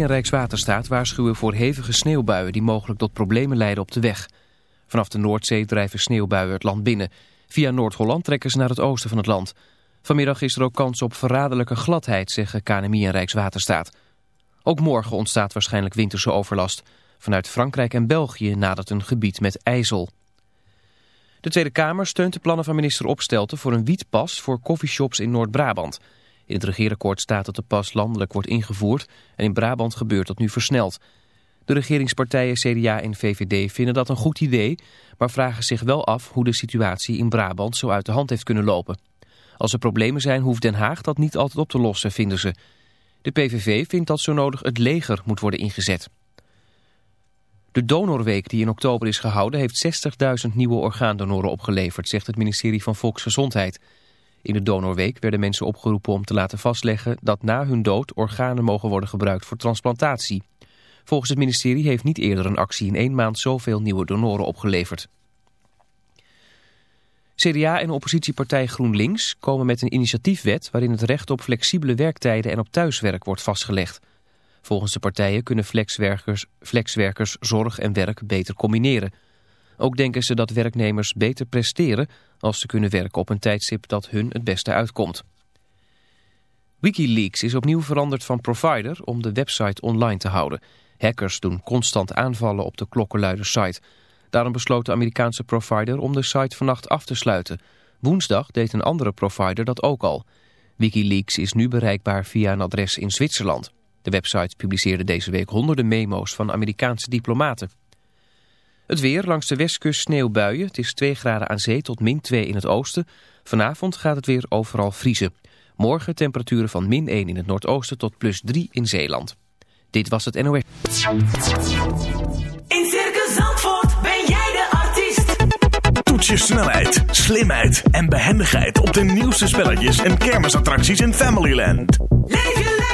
en Rijkswaterstaat waarschuwen voor hevige sneeuwbuien die mogelijk tot problemen leiden op de weg. Vanaf de Noordzee drijven sneeuwbuien het land binnen. Via Noord-Holland trekken ze naar het oosten van het land. Vanmiddag is er ook kans op verraderlijke gladheid, zeggen KNMI en Rijkswaterstaat. Ook morgen ontstaat waarschijnlijk winterse overlast. Vanuit Frankrijk en België nadert een gebied met ijzel. De Tweede Kamer steunt de plannen van minister Opstelten voor een wietpas voor coffeeshops in Noord-Brabant. In het regeerakkoord staat dat de pas landelijk wordt ingevoerd en in Brabant gebeurt dat nu versneld. De regeringspartijen CDA en VVD vinden dat een goed idee, maar vragen zich wel af hoe de situatie in Brabant zo uit de hand heeft kunnen lopen. Als er problemen zijn hoeft Den Haag dat niet altijd op te lossen, vinden ze. De PVV vindt dat zo nodig het leger moet worden ingezet. De donorweek die in oktober is gehouden heeft 60.000 nieuwe orgaandonoren opgeleverd, zegt het ministerie van Volksgezondheid. In de donorweek werden mensen opgeroepen om te laten vastleggen dat na hun dood organen mogen worden gebruikt voor transplantatie. Volgens het ministerie heeft niet eerder een actie in één maand zoveel nieuwe donoren opgeleverd. CDA en oppositiepartij GroenLinks komen met een initiatiefwet waarin het recht op flexibele werktijden en op thuiswerk wordt vastgelegd. Volgens de partijen kunnen flexwerkers, flexwerkers zorg en werk beter combineren. Ook denken ze dat werknemers beter presteren als ze kunnen werken op een tijdstip dat hun het beste uitkomt. Wikileaks is opnieuw veranderd van provider om de website online te houden. Hackers doen constant aanvallen op de klokkenluidersite. Daarom besloot de Amerikaanse provider om de site vannacht af te sluiten. Woensdag deed een andere provider dat ook al. Wikileaks is nu bereikbaar via een adres in Zwitserland. De website publiceerde deze week honderden memo's van Amerikaanse diplomaten. Het weer langs de westkust sneeuwbuien. Het is 2 graden aan zee tot min 2 in het oosten. Vanavond gaat het weer overal vriezen. Morgen temperaturen van min 1 in het noordoosten tot plus 3 in Zeeland. Dit was het NOS. In Circus Zandvoort ben jij de artiest. Toets je snelheid, slimheid en behendigheid op de nieuwste spelletjes en kermisattracties in Familyland. Leef je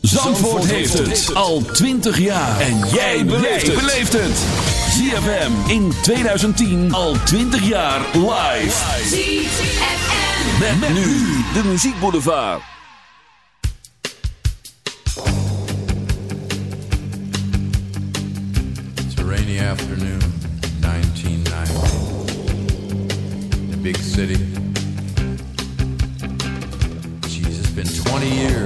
Zandvoort heeft het al 20 jaar. En jij beleeft het. ZFM in 2010 al 20 jaar live. ZFM. Met, met nu de muziekboulevard. It's a rainy afternoon, 1990. A big city. 30 years.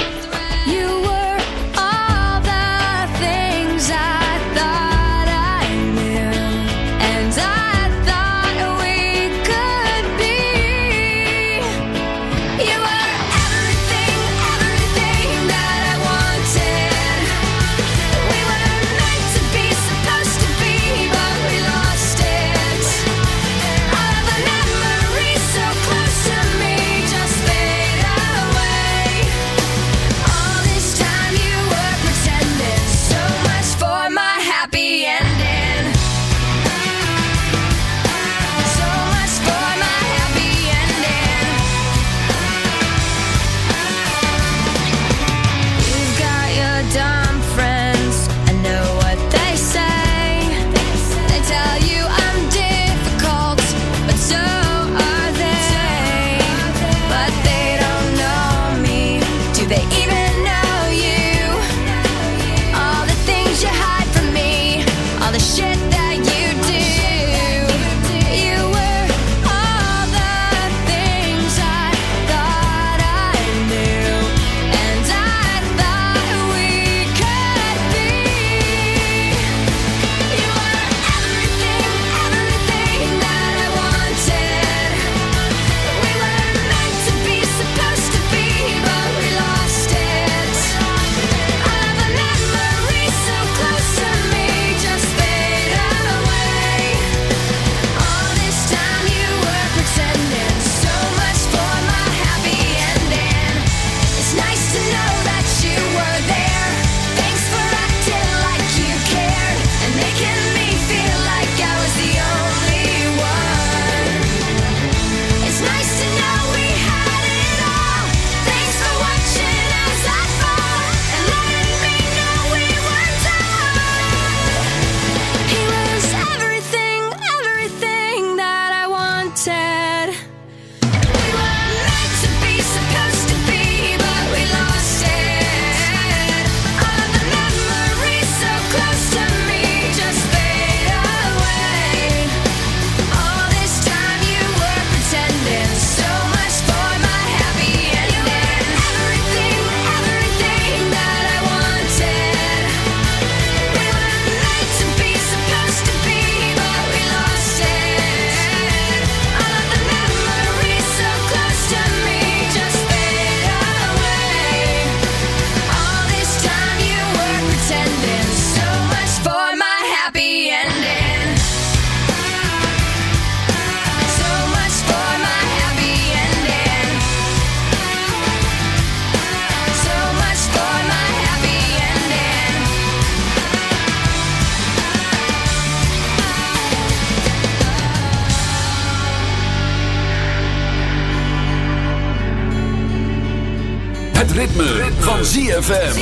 van ZFM.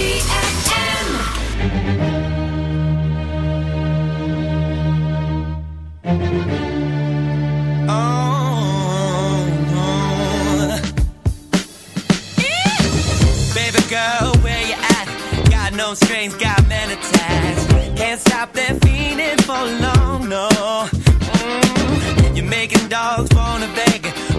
Oh. Baby girl, where you at? Got no strings, got men attached. Can't stop that feeling for long, no. Mm. You're making dogs wanna beg.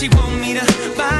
She want me to buy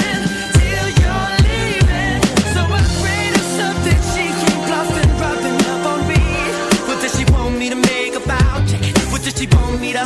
tipo mira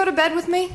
go to bed with me?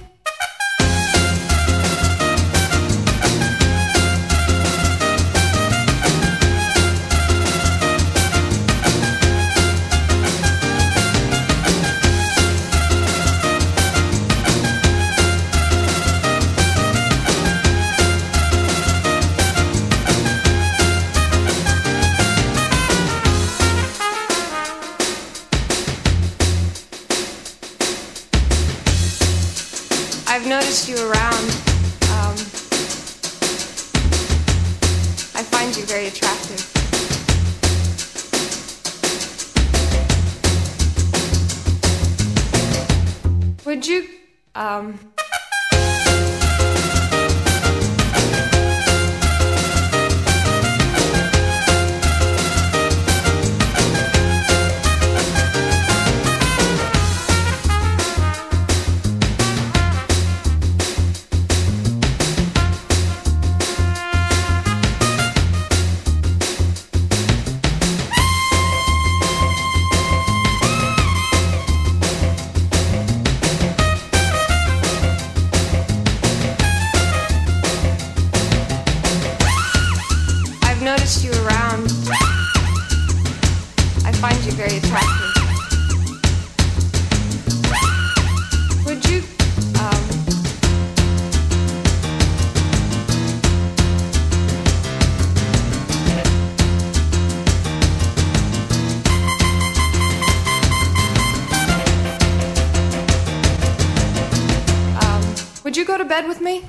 Bed with me?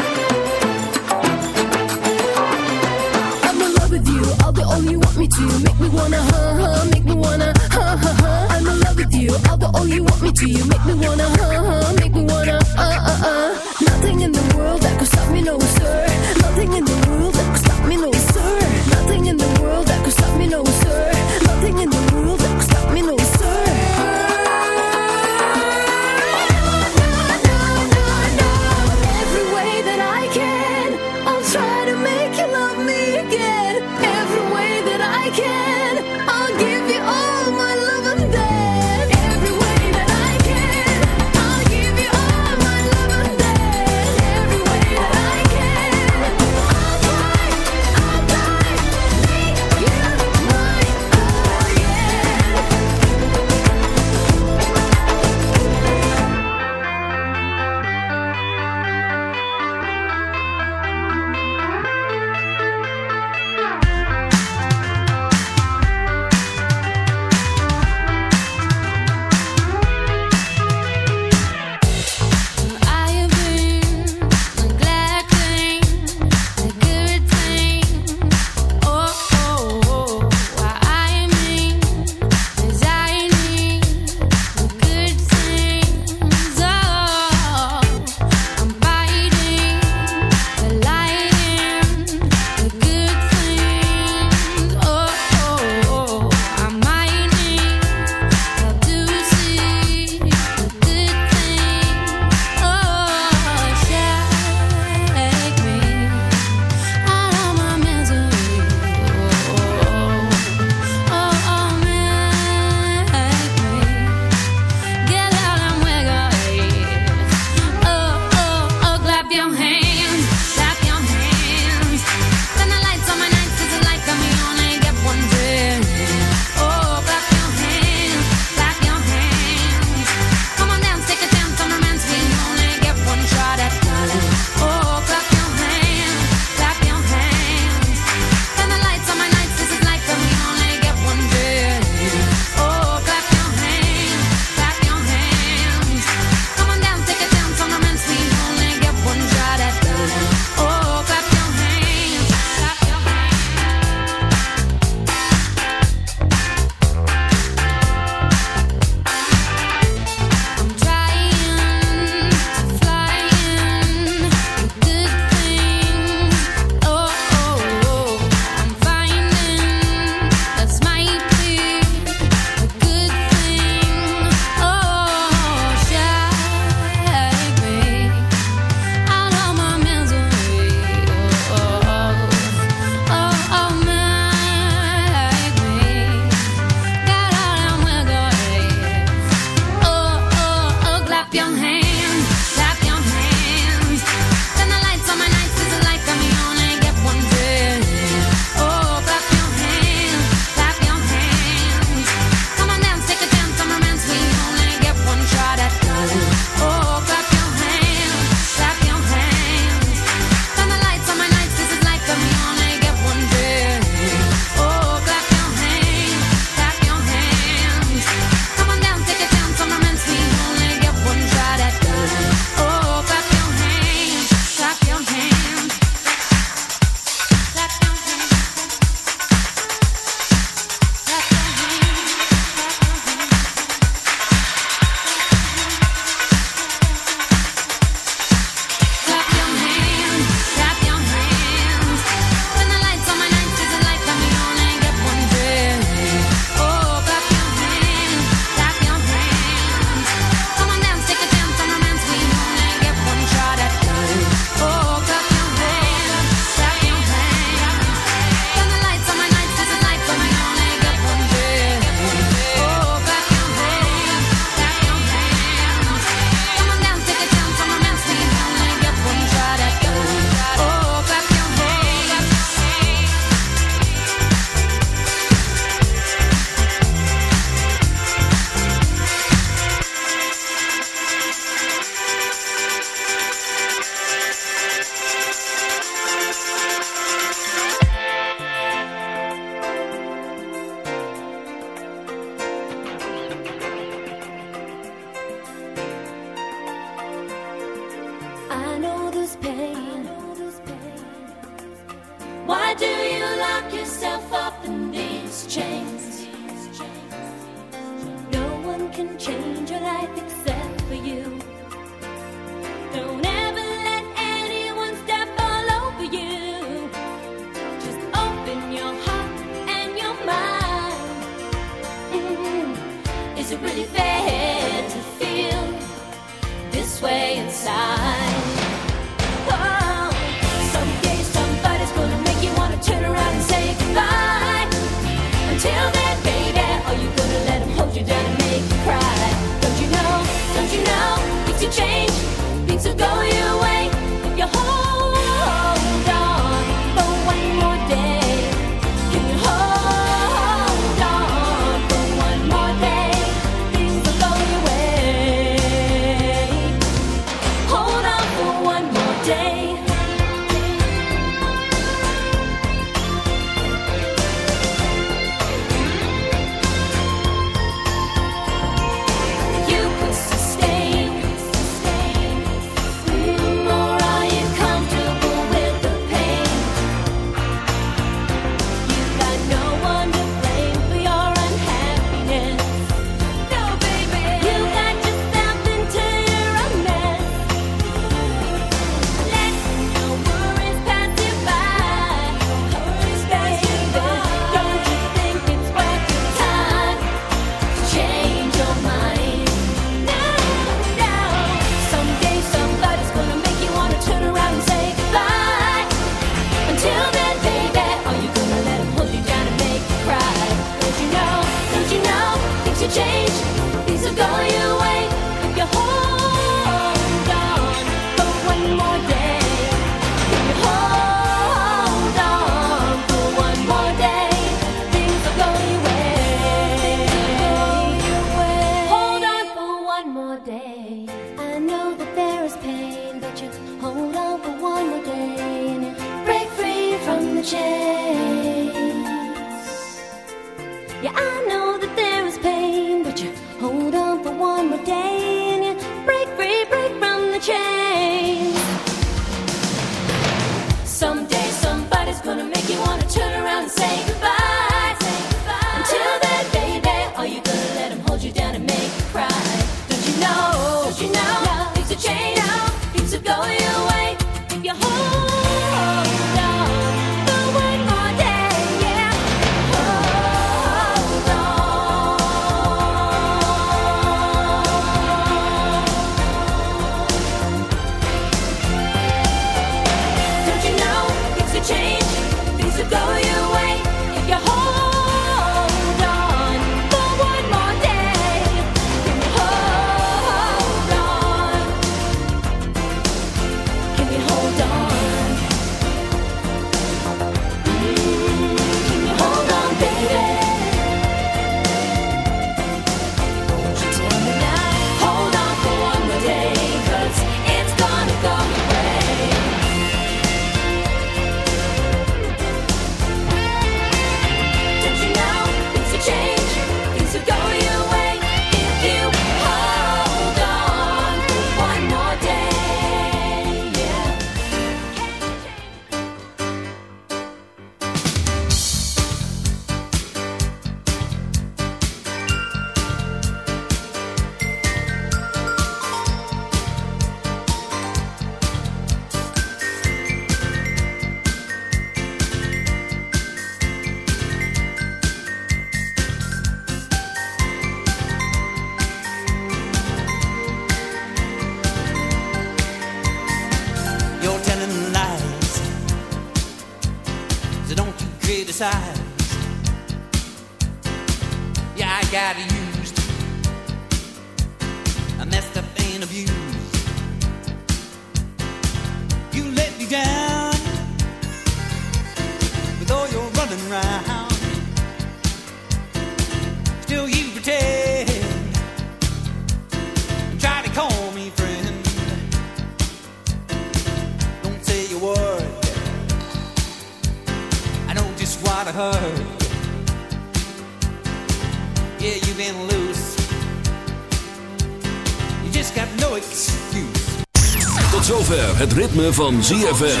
Ritme van ZFM.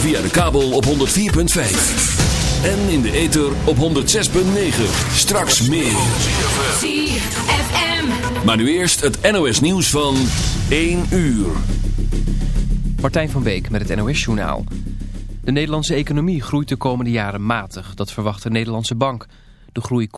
Via de kabel op 104.5. En in de ether op 106.9. Straks meer. ZFM. Maar nu eerst het NOS nieuws van 1 uur. Martijn van Beek met het NOS-journaal. De Nederlandse economie groeit de komende jaren matig. Dat verwacht de Nederlandse bank. De groei